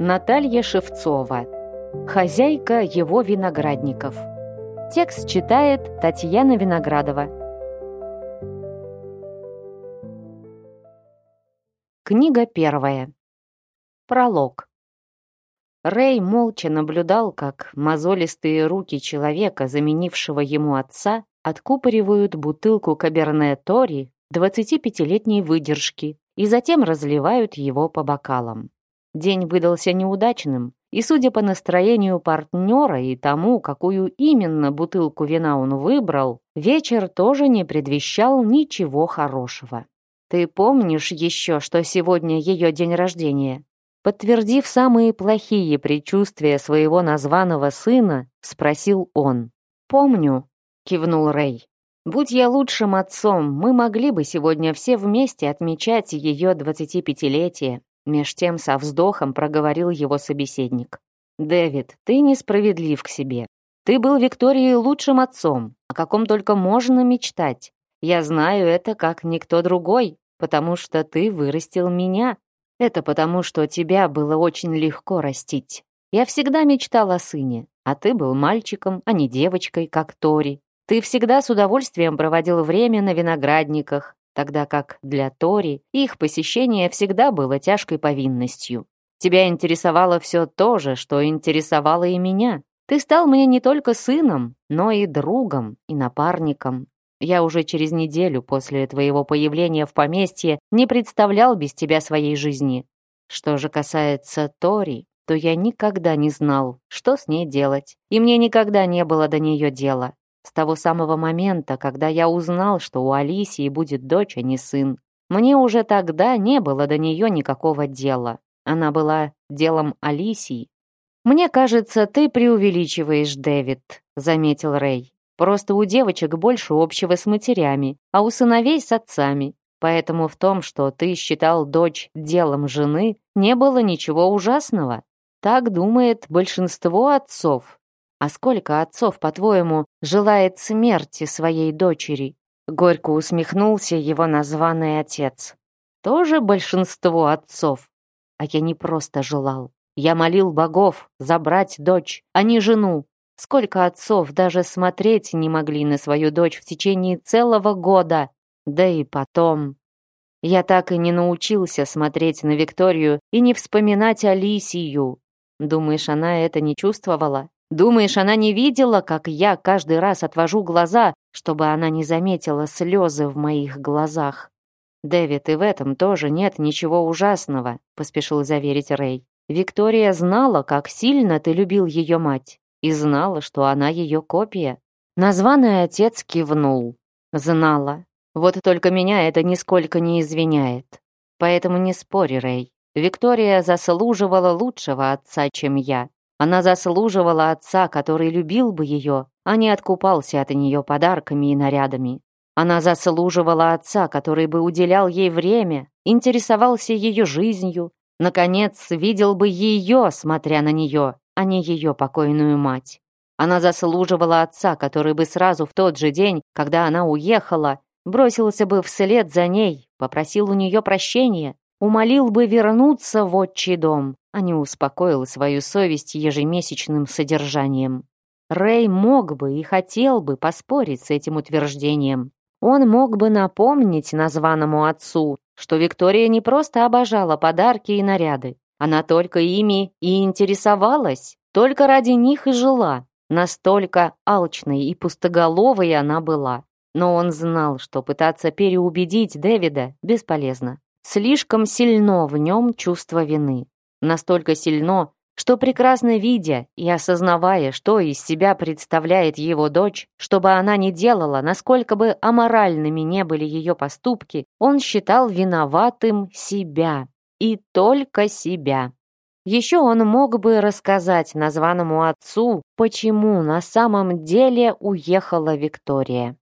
Наталья Шевцова. Хозяйка его виноградников. Текст читает Татьяна Виноградова. Книга первая. Пролог. Рэй молча наблюдал, как мозолистые руки человека, заменившего ему отца, откупоривают бутылку Каберне Тори 25-летней выдержки и затем разливают его по бокалам. День выдался неудачным, и, судя по настроению партнера и тому, какую именно бутылку вина он выбрал, вечер тоже не предвещал ничего хорошего. «Ты помнишь еще, что сегодня ее день рождения?» Подтвердив самые плохие предчувствия своего названного сына, спросил он. «Помню», — кивнул Рэй. «Будь я лучшим отцом, мы могли бы сегодня все вместе отмечать ее 25-летие. Меж тем со вздохом проговорил его собеседник. «Дэвид, ты несправедлив к себе. Ты был Виктории лучшим отцом, о каком только можно мечтать. Я знаю это как никто другой, потому что ты вырастил меня. Это потому, что тебя было очень легко растить. Я всегда мечтал о сыне, а ты был мальчиком, а не девочкой, как Тори. Ты всегда с удовольствием проводил время на виноградниках, тогда как для Тори их посещение всегда было тяжкой повинностью. Тебя интересовало все то же, что интересовало и меня. Ты стал мне не только сыном, но и другом, и напарником. Я уже через неделю после твоего появления в поместье не представлял без тебя своей жизни. Что же касается Тори, то я никогда не знал, что с ней делать, и мне никогда не было до нее дела. С того самого момента, когда я узнал, что у Алисии будет дочь, а не сын, мне уже тогда не было до нее никакого дела. Она была делом Алисии. «Мне кажется, ты преувеличиваешь, Дэвид», — заметил Рэй. «Просто у девочек больше общего с матерями, а у сыновей с отцами. Поэтому в том, что ты считал дочь делом жены, не было ничего ужасного. Так думает большинство отцов, а сколько отцов, по-твоему, желает смерти своей дочери?» Горько усмехнулся его названный отец. «Тоже большинство отцов. А я не просто желал. Я молил богов забрать дочь, а не жену. Сколько отцов даже смотреть не могли на свою дочь в течение целого года. Да и потом. Я так и не научился смотреть на Викторию и не вспоминать Алисию. Думаешь, она это не чувствовала? Думаешь, она не видела, как я каждый раз отвожу глаза, чтобы она не заметила слезы в моих глазах? «Дэвид, и в этом тоже нет ничего ужасного», — поспешил заверить Рэй. «Виктория знала, как сильно ты любил ее мать, и знала, что она ее копия». Названный отец кивнул. «Знала. Вот только меня это нисколько не извиняет. Поэтому не спори, Рэй. Виктория заслуживала лучшего отца, чем я. Она заслуживала отца, который любил бы ее, а не откупался от нее подарками и нарядами. Она заслуживала отца, который бы уделял ей время, интересовался ее жизнью, наконец, видел бы ее, смотря на нее, а не ее покойную мать. Она заслуживала отца, который бы сразу в тот же день, когда она уехала, бросился бы вслед за ней, попросил у нее прощения, умолил бы вернуться в отчий дом, а не успокоил свою совесть ежемесячным содержанием. Рэй мог бы и хотел бы поспорить с этим утверждением. Он мог бы напомнить названному отцу, что Виктория не просто обожала подарки и наряды. Она только ими и интересовалась, только ради них и жила. Настолько алчной и пустоголовой она была. Но он знал, что пытаться переубедить Дэвида бесполезно. Слишком сильно в нем чувство вины. Настолько сильно, что прекрасно видя и осознавая, что из себя представляет его дочь, чтобы она не делала, насколько бы аморальными не были ее поступки, он считал виноватым себя и только себя. Еще он мог бы рассказать названному отцу, почему на самом деле уехала Виктория.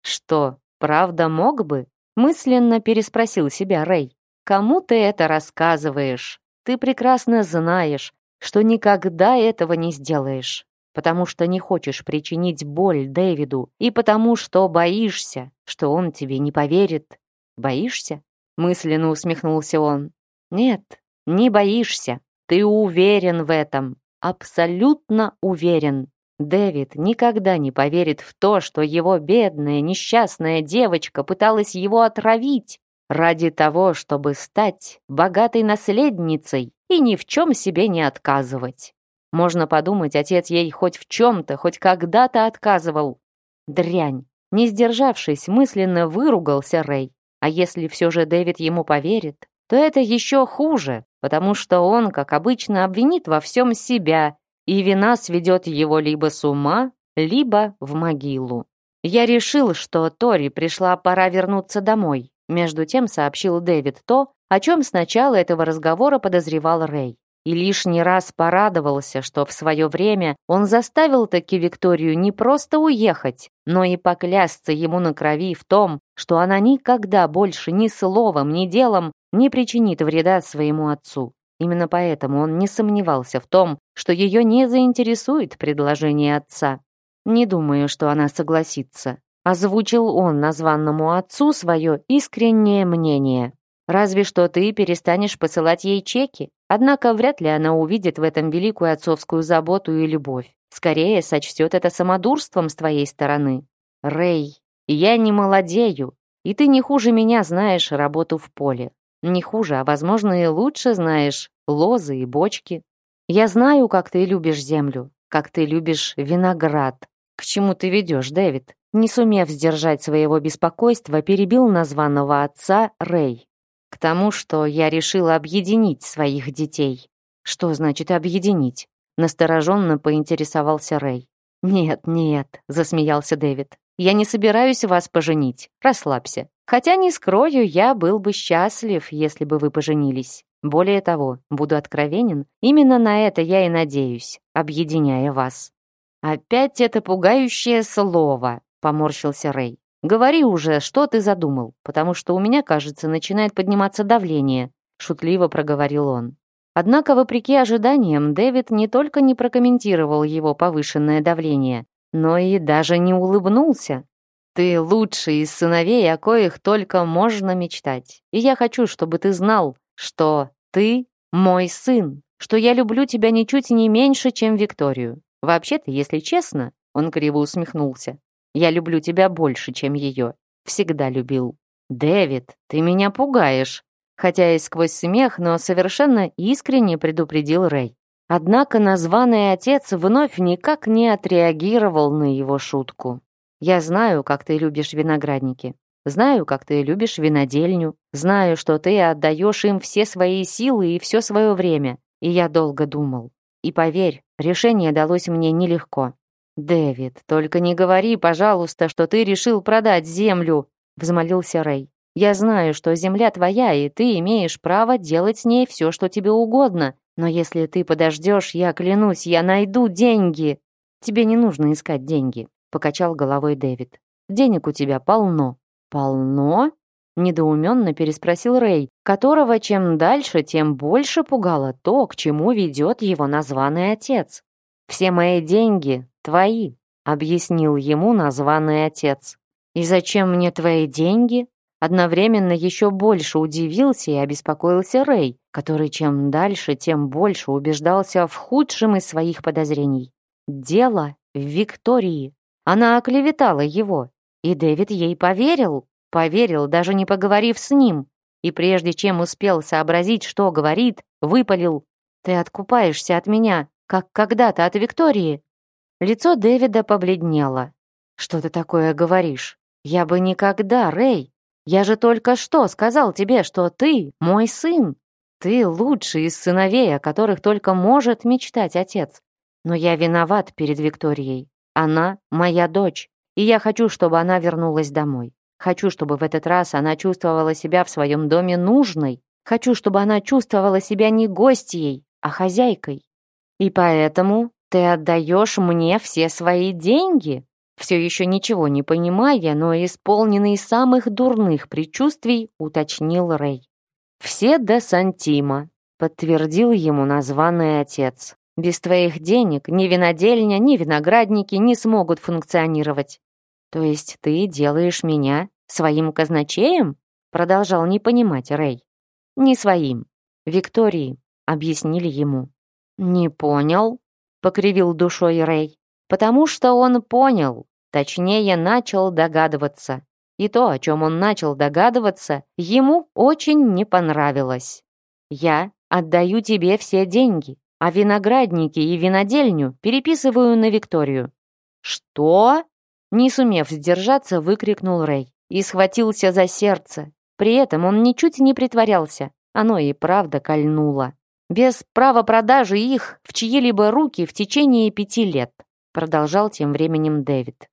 Что, правда мог бы? Мысленно переспросил себя Рэй. «Кому ты это рассказываешь? Ты прекрасно знаешь, что никогда этого не сделаешь, потому что не хочешь причинить боль Дэвиду и потому что боишься, что он тебе не поверит. Боишься?» Мысленно усмехнулся он. «Нет, не боишься. Ты уверен в этом. Абсолютно уверен. Дэвид никогда не поверит в то, что его бедная, несчастная девочка пыталась его отравить ради того, чтобы стать богатой наследницей и ни в чем себе не отказывать. Можно подумать, отец ей хоть в чем-то, хоть когда-то отказывал. Дрянь. Не сдержавшись, мысленно выругался Рэй. А если все же Дэвид ему поверит, то это еще хуже, потому что он, как обычно, обвинит во всем себя и вина сведет его либо с ума, либо в могилу. Я решил, что Тори пришла пора вернуться домой. Между тем сообщил Дэвид то, о чем сначала этого разговора подозревал Рэй. И лишний раз порадовался, что в свое время он заставил таки Викторию не просто уехать, но и поклясться ему на крови в том, что она никогда больше ни словом, ни делом не причинит вреда своему отцу. Именно поэтому он не сомневался в том, что ее не заинтересует предложение отца. «Не думаю, что она согласится», — озвучил он названному отцу свое искреннее мнение. «Разве что ты перестанешь посылать ей чеки, однако вряд ли она увидит в этом великую отцовскую заботу и любовь. Скорее сочтет это самодурством с твоей стороны. Рэй, я не молодею, и ты не хуже меня знаешь работу в поле. Не хуже, а, возможно, и лучше знаешь лозы и бочки. Я знаю, как ты любишь землю, как ты любишь виноград. К чему ты ведешь, Дэвид? Не сумев сдержать своего беспокойства, перебил названного отца Рэй. К тому, что я решила объединить своих детей. Что значит объединить? Настороженно поинтересовался Рэй. «Нет, нет», — засмеялся Дэвид. Я не собираюсь вас поженить. Расслабься. Хотя, не скрою, я был бы счастлив, если бы вы поженились. Более того, буду откровенен, именно на это я и надеюсь, объединяя вас». «Опять это пугающее слово», — поморщился Рэй. «Говори уже, что ты задумал, потому что у меня, кажется, начинает подниматься давление», — шутливо проговорил он. Однако, вопреки ожиданиям, Дэвид не только не прокомментировал его повышенное давление, но и даже не улыбнулся. «Ты лучший из сыновей, о коих только можно мечтать. И я хочу, чтобы ты знал, что ты мой сын, что я люблю тебя ничуть не меньше, чем Викторию. Вообще-то, если честно, он криво усмехнулся. Я люблю тебя больше, чем ее. Всегда любил. Дэвид, ты меня пугаешь. Хотя и сквозь смех, но совершенно искренне предупредил Рэй. Однако названный отец вновь никак не отреагировал на его шутку. «Я знаю, как ты любишь виноградники. Знаю, как ты любишь винодельню. Знаю, что ты отдаешь им все свои силы и все свое время. И я долго думал. И поверь, решение далось мне нелегко. «Дэвид, только не говори, пожалуйста, что ты решил продать землю», — взмолился Рэй. «Я знаю, что земля твоя, и ты имеешь право делать с ней все, что тебе угодно. Но если ты подождешь, я клянусь, я найду деньги!» «Тебе не нужно искать деньги», — покачал головой Дэвид. «Денег у тебя полно». «Полно?» — недоуменно переспросил Рэй, которого чем дальше, тем больше пугало то, к чему ведет его названный отец. «Все мои деньги твои», — объяснил ему названный отец. «И зачем мне твои деньги?» Одновременно еще больше удивился и обеспокоился Рэй, который чем дальше, тем больше убеждался в худшем из своих подозрений. Дело в Виктории. Она оклеветала его, и Дэвид ей поверил. Поверил, даже не поговорив с ним. И прежде чем успел сообразить, что говорит, выпалил. «Ты откупаешься от меня, как когда-то от Виктории». Лицо Дэвида побледнело. «Что ты такое говоришь? Я бы никогда, Рэй, я же только что сказал тебе, что ты мой сын. Ты лучший из сыновей, о которых только может мечтать отец. Но я виноват перед Викторией. Она моя дочь, и я хочу, чтобы она вернулась домой. Хочу, чтобы в этот раз она чувствовала себя в своем доме нужной. Хочу, чтобы она чувствовала себя не гостьей, а хозяйкой. И поэтому ты отдаешь мне все свои деньги?» Все еще ничего не понимая, но исполненный самых дурных предчувствий, уточнил Рэй. «Все до сантима», — подтвердил ему названный отец. «Без твоих денег ни винодельня, ни виноградники не смогут функционировать». «То есть ты делаешь меня своим казначеем?» Продолжал не понимать Рэй. «Не своим. Виктории», — объяснили ему. «Не понял», — покривил душой Рэй. «Потому что он понял. Точнее, начал догадываться. И то, о чем он начал догадываться, ему очень не понравилось. «Я отдаю тебе все деньги, а виноградники и винодельню переписываю на Викторию». «Что?» Не сумев сдержаться, выкрикнул Рэй и схватился за сердце. При этом он ничуть не притворялся, оно и правда кольнуло. «Без права продажи их в чьи-либо руки в течение пяти лет», продолжал тем временем Дэвид.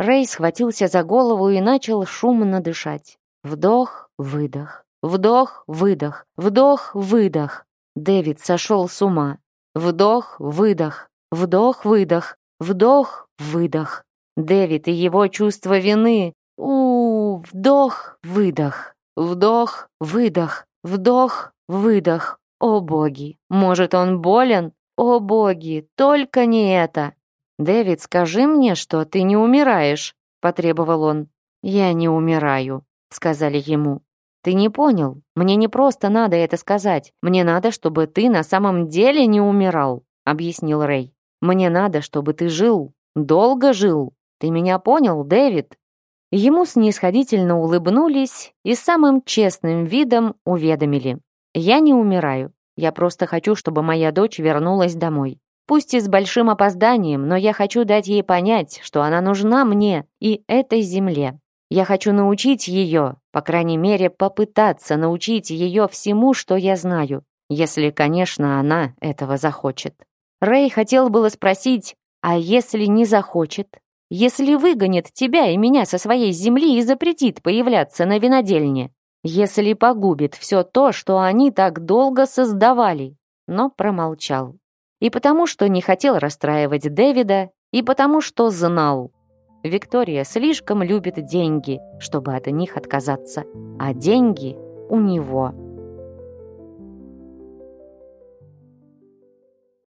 Рэй схватился за голову и начал шумно дышать. Вдох, выдох, вдох, выдох, вдох, выдох. Дэвид сошел с ума. Вдох, выдох, вдох, выдох, вдох, выдох. Дэвид и его чувство вины. У, вдох, выдох, вдох, выдох, вдох, выдох. О боги, может он болен? О боги, только не это. «Дэвид, скажи мне, что ты не умираешь», — потребовал он. «Я не умираю», — сказали ему. «Ты не понял. Мне не просто надо это сказать. Мне надо, чтобы ты на самом деле не умирал», — объяснил Рэй. «Мне надо, чтобы ты жил. Долго жил. Ты меня понял, Дэвид?» Ему снисходительно улыбнулись и самым честным видом уведомили. «Я не умираю. Я просто хочу, чтобы моя дочь вернулась домой. Пусть и с большим опозданием, но я хочу дать ей понять, что она нужна мне и этой земле. Я хочу научить ее, по крайней мере, попытаться научить ее всему, что я знаю, если, конечно, она этого захочет. Рэй хотел было спросить, а если не захочет? Если выгонит тебя и меня со своей земли и запретит появляться на винодельне? Если погубит все то, что они так долго создавали? Но промолчал. И потому, что не хотел расстраивать Дэвида, и потому, что знал. Виктория слишком любит деньги, чтобы от них отказаться. А деньги у него.